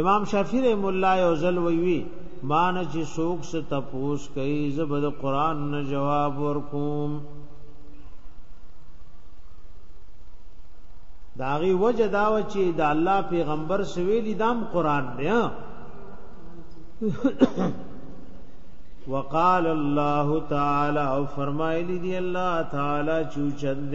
امام شافعی رحم الله یو ځل وی مان چې سوک س تپوس کوي زبد قران نه جواب ورکوم داغي وجه دا و چې د الله پیغمبر سویلی دام قران دی وقال الله تعالی او فرمایلی دی الله تعالی چوچند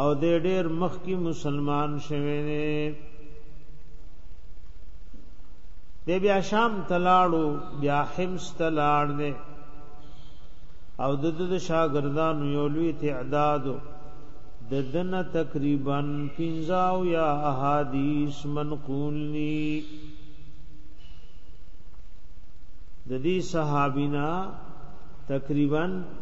او د ډېر مخ کې مسلمان شوه نه د بیا شام تلاړو بیا حمص تلاړ نه او د د شاګردانو یو لوی تعداد د دن تقریبا 50 یا احادیث منقول ني د دې صحابینا تقریبا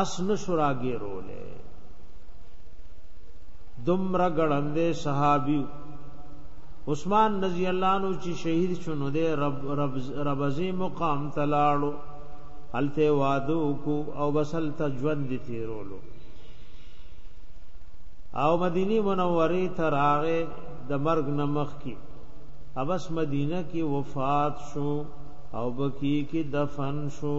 اس نشو راګیروله دمر ګړندې صحابي عثمان رضی الله عنه چې شهید شونه دې رب رب ربزي مقام تلاړو الته وادو کو او بسل ته ژوند دي تیرولو او مدینی منوره ته راغې د مرګ نمخ کی اوس مدینه کې وفات شو او بکی کې دفن شو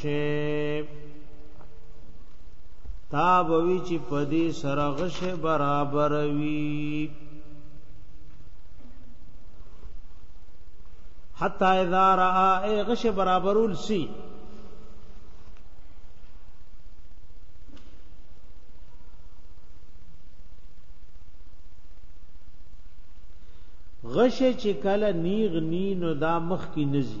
شیب تا بوی چې پدی سره غش برابر وی حتا اذا را غش برابرول سی غش چې کله نیغ نی نو دا مخ کی نزی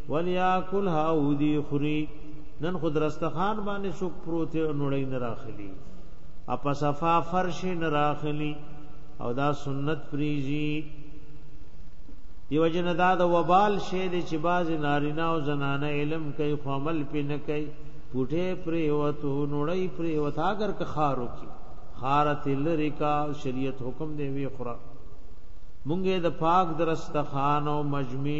ولياکلها او دی خوري نن خود رستخان باندې شوک پروت نړۍ نه راخلی اپا صفا فرش نه راخلی او دا سنت پریزی دیو جن دا د وبال شی دی چې باز نارینا او زنانه علم کوي خو عمل پې نه کوي پټه پریوتو نړۍ پریوتا اگر که خارو کی خارت لریکا شریعت حکم دی وی خورا مونږه د پاک درستخان او مجمع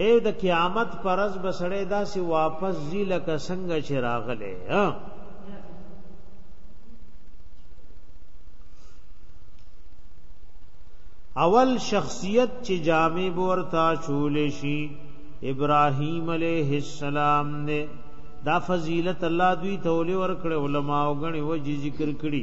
اے د قیامت پرز بسړې داسې واپس زی لکه څنګه چې راغله ها اول شخصیت چې جامع ورتا چول شي ابراهیم علیه السلام نه دا فضیلت الله دوی ته ولې ورکړ علما او غني وجه ذکر کړي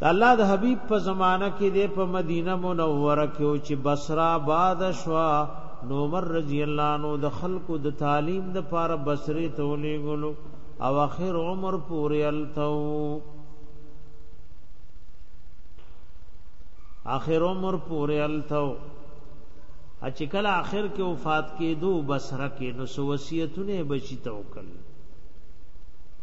د الله د حبیب په زمانہ کې د په مدینه منوره کې او چې بصره باد شوا نو عمر رضی الله عنه د خلکو د تعلیم د پاره بصری ته ولېګلو او اخر عمر پورې التو اخر عمر پورې التو چې کله اخر کې وفات کېدو بصره کې نو وصیتونه بچی توکل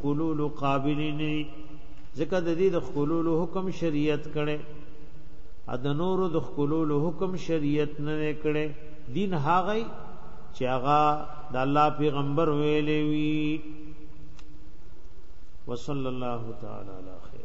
خلولو قابل نه ځکه د دې د خلولو حکم شریعت کړي ا د نورو د خلولو حکم شریعت نه کړي دین هغه چې هغه د الله پیغمبر ویلې وی وصلی الله تعالی علی خیر